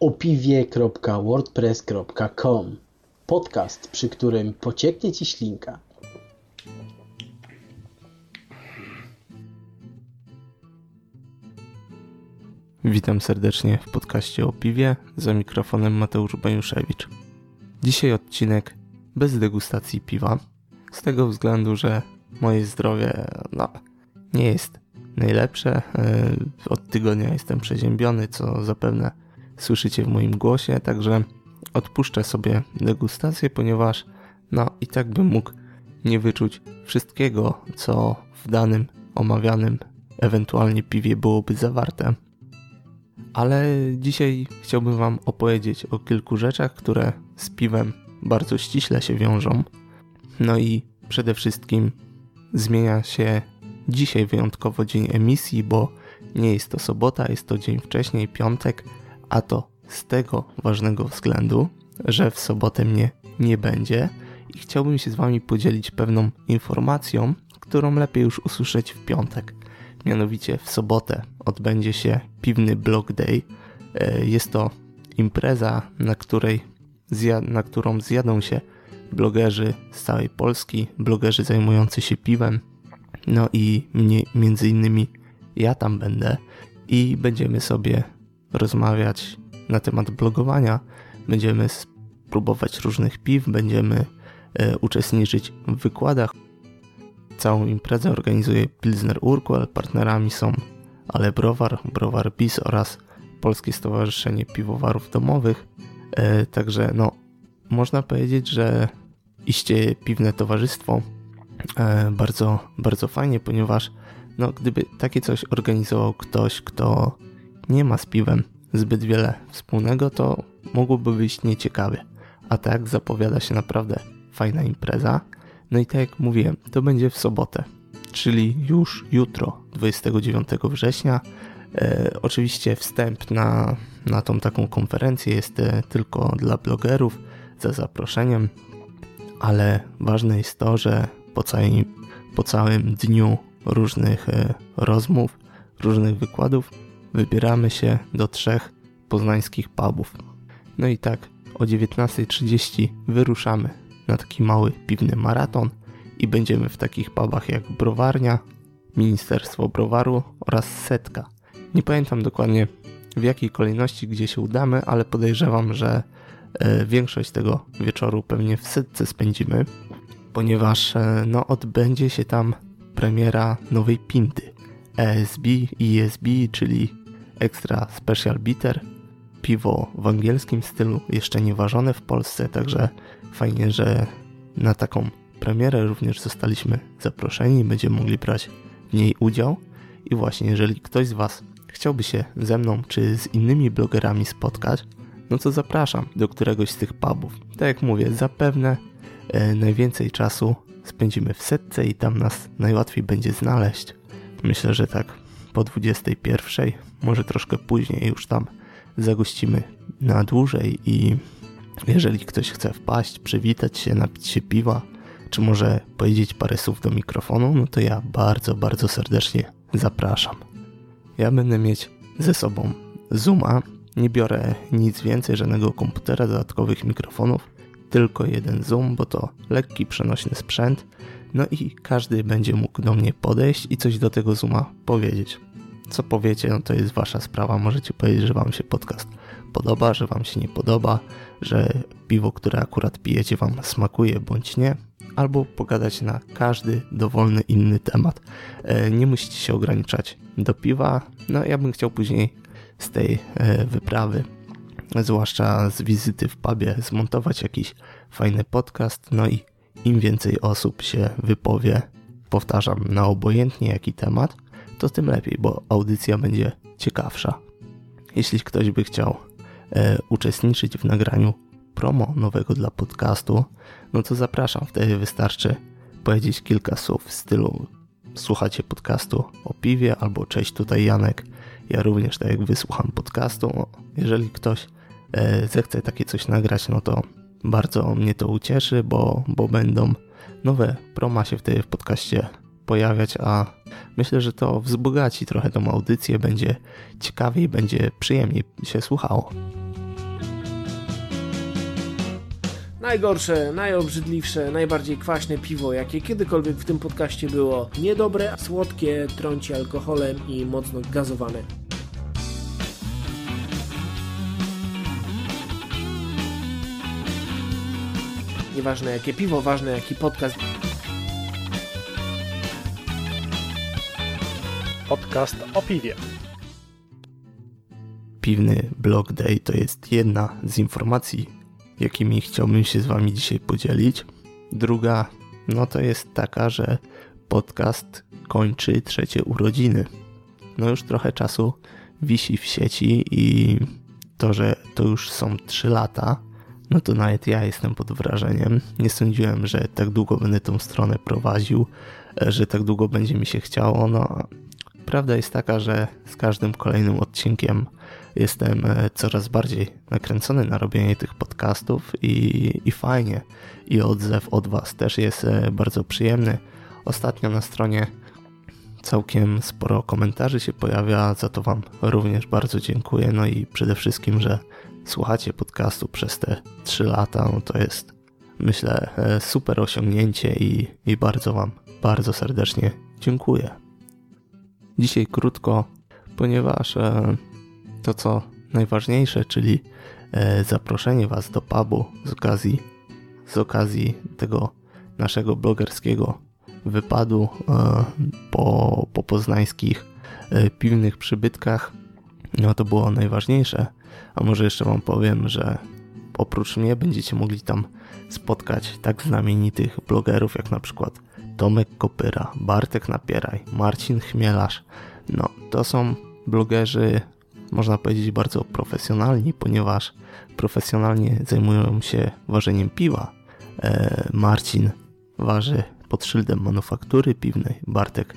opiwie.wordpress.com Podcast, przy którym pocieknie Ci ślinka. Witam serdecznie w podcaście o piwie, za mikrofonem Mateusz Baniuszewicz. Dzisiaj odcinek bez degustacji piwa, z tego względu, że moje zdrowie no, nie jest najlepsze. E, od tygodnia jestem przeziębiony, co zapewne słyszycie w moim głosie, także odpuszczę sobie degustację, ponieważ no i tak bym mógł nie wyczuć wszystkiego, co w danym omawianym ewentualnie piwie byłoby zawarte. Ale dzisiaj chciałbym Wam opowiedzieć o kilku rzeczach, które z piwem bardzo ściśle się wiążą. No i przede wszystkim zmienia się dzisiaj wyjątkowo dzień emisji, bo nie jest to sobota, jest to dzień wcześniej, piątek, a to z tego ważnego względu, że w sobotę mnie nie będzie i chciałbym się z Wami podzielić pewną informacją, którą lepiej już usłyszeć w piątek. Mianowicie w sobotę odbędzie się Piwny Blog Day. E, jest to impreza, na, której, na którą zjadą się blogerzy z całej Polski, blogerzy zajmujący się piwem. No i mnie, między innymi ja tam będę i będziemy sobie rozmawiać na temat blogowania. Będziemy spróbować różnych piw, będziemy e, uczestniczyć w wykładach. Całą imprezę organizuje Pilsner Urquell, partnerami są Ale Browar, Browar BIS oraz Polskie Stowarzyszenie Piwowarów Domowych. E, także no, można powiedzieć, że iście piwne towarzystwo e, bardzo, bardzo fajnie, ponieważ no, gdyby takie coś organizował ktoś, kto nie ma z piwem zbyt wiele wspólnego, to mogłoby wyjść nieciekawie. A tak zapowiada się naprawdę fajna impreza. No i tak jak mówiłem, to będzie w sobotę, czyli już jutro, 29 września. E, oczywiście wstęp na, na tą taką konferencję jest e, tylko dla blogerów za zaproszeniem, ale ważne jest to, że po, po całym dniu różnych e, rozmów, różnych wykładów wybieramy się do trzech poznańskich pubów. No i tak o 19.30 wyruszamy na taki mały piwny maraton i będziemy w takich pubach jak Browarnia, Ministerstwo Browaru oraz Setka. Nie pamiętam dokładnie w jakiej kolejności gdzie się udamy, ale podejrzewam, że e, większość tego wieczoru pewnie w Setce spędzimy, ponieważ e, no, odbędzie się tam premiera nowej pinty ESB i ESB, czyli Extra Special Bitter, piwo w angielskim stylu, jeszcze nie ważone w Polsce, także fajnie, że na taką premierę również zostaliśmy zaproszeni, będziemy mogli brać w niej udział. I właśnie, jeżeli ktoś z Was chciałby się ze mną czy z innymi blogerami spotkać, no to zapraszam do któregoś z tych pubów. Tak jak mówię, zapewne e, najwięcej czasu spędzimy w setce i tam nas najłatwiej będzie znaleźć. Myślę, że tak po 21, może troszkę później już tam zagościmy na dłużej i jeżeli ktoś chce wpaść, przywitać się, napić się piwa, czy może powiedzieć parę słów do mikrofonu, no to ja bardzo, bardzo serdecznie zapraszam. Ja będę mieć ze sobą Zooma, nie biorę nic więcej, żadnego komputera, dodatkowych mikrofonów, tylko jeden Zoom, bo to lekki, przenośny sprzęt, no i każdy będzie mógł do mnie podejść i coś do tego Zooma powiedzieć. Co powiecie, no to jest wasza sprawa. Możecie powiedzieć, że wam się podcast podoba, że wam się nie podoba, że piwo, które akurat pijecie wam smakuje bądź nie, albo pogadać na każdy dowolny inny temat. E, nie musicie się ograniczać do piwa. No ja bym chciał później z tej e, wyprawy, zwłaszcza z wizyty w pubie, zmontować jakiś fajny podcast, no i im więcej osób się wypowie, powtarzam, na obojętnie jaki temat, to tym lepiej, bo audycja będzie ciekawsza. Jeśli ktoś by chciał e, uczestniczyć w nagraniu promo nowego dla podcastu, no to zapraszam. Wtedy wystarczy powiedzieć kilka słów w stylu słuchacie podcastu o piwie albo cześć tutaj Janek. Ja również tak jak wysłucham podcastu. Jeżeli ktoś e, zechce takie coś nagrać, no to bardzo mnie to ucieszy, bo, bo będą nowe proma się wtedy w podcaście pojawiać, a myślę, że to wzbogaci trochę tą audycję, będzie ciekawiej, będzie przyjemniej się słuchało. Najgorsze, najobrzydliwsze, najbardziej kwaśne piwo, jakie kiedykolwiek w tym podcaście było. Niedobre, słodkie, trąci alkoholem i mocno gazowane. Nieważne jakie piwo, ważne jaki podcast. Podcast o piwie. Piwny Blog Day to jest jedna z informacji, jakimi chciałbym się z Wami dzisiaj podzielić. Druga, no to jest taka, że podcast kończy trzecie urodziny. No już trochę czasu wisi w sieci i to, że to już są 3 lata, no to nawet ja jestem pod wrażeniem. Nie sądziłem, że tak długo będę tą stronę prowadził, że tak długo będzie mi się chciało. No, prawda jest taka, że z każdym kolejnym odcinkiem jestem e, coraz bardziej nakręcony na robienie tych podcastów i, i fajnie. I odzew od Was też jest e, bardzo przyjemny. Ostatnio na stronie całkiem sporo komentarzy się pojawia, za to Wam również bardzo dziękuję. No i przede wszystkim, że słuchacie podcastu przez te 3 lata, no to jest myślę e, super osiągnięcie i, i bardzo Wam bardzo serdecznie dziękuję. Dzisiaj krótko, ponieważ to co najważniejsze, czyli e, zaproszenie Was do pubu z okazji, z okazji tego naszego blogerskiego wypadu e, po, po poznańskich e, piwnych przybytkach. No to było najważniejsze. A może jeszcze Wam powiem, że oprócz mnie będziecie mogli tam spotkać tak znamienitych blogerów jak na przykład Tomek Kopyra, Bartek Napieraj, Marcin Chmielarz. No, to są blogerzy można powiedzieć, bardzo profesjonalni, ponieważ profesjonalnie zajmują się ważeniem piwa. E, Marcin waży pod szyldem manufaktury piwnej, Bartek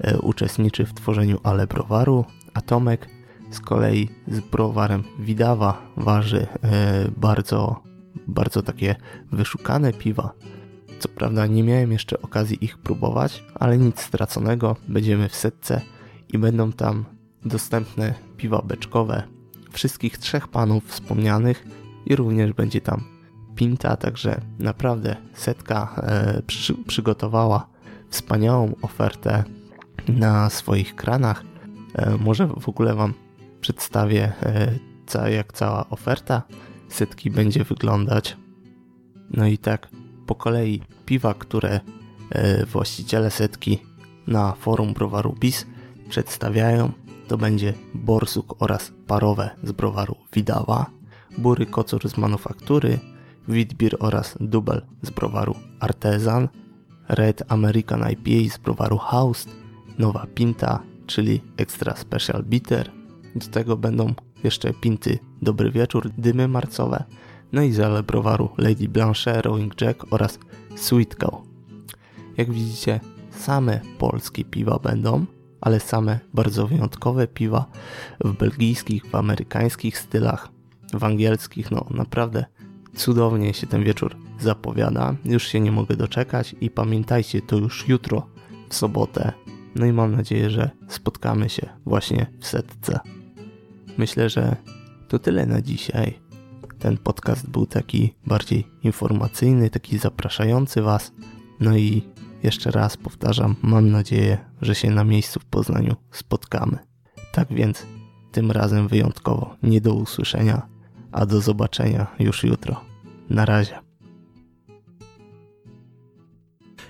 e, uczestniczy w tworzeniu ale browaru, a Tomek z kolei z browarem Widawa waży e, bardzo, bardzo takie wyszukane piwa. Co prawda nie miałem jeszcze okazji ich próbować, ale nic straconego, będziemy w setce i będą tam dostępne piwa beczkowe wszystkich trzech panów wspomnianych i również będzie tam Pinta, także naprawdę setka e, przy, przygotowała wspaniałą ofertę na swoich kranach. E, może w ogóle Wam przedstawię, e, jak cała oferta setki będzie wyglądać. No i tak po kolei piwa, które e, właściciele setki na forum browaru BIS przedstawiają to będzie borsuk oraz parowe z browaru Widawa, bury kocur z manufaktury, Witbier oraz dubel z browaru Artezan, Red American IPA z browaru Haust, nowa pinta, czyli Extra Special Bitter. Do tego będą jeszcze pinty Dobry Wieczór, dymy marcowe, no i zale browaru Lady Blanche, Rowing Jack oraz Sweet Cow. Jak widzicie, same polskie piwa będą, ale same bardzo wyjątkowe piwa w belgijskich, w amerykańskich stylach, w angielskich. No naprawdę cudownie się ten wieczór zapowiada. Już się nie mogę doczekać i pamiętajcie, to już jutro w sobotę. No i mam nadzieję, że spotkamy się właśnie w setce. Myślę, że to tyle na dzisiaj. Ten podcast był taki bardziej informacyjny, taki zapraszający Was. No i jeszcze raz powtarzam, mam nadzieję, że się na miejscu w Poznaniu spotkamy. Tak więc tym razem wyjątkowo nie do usłyszenia, a do zobaczenia już jutro. Na razie.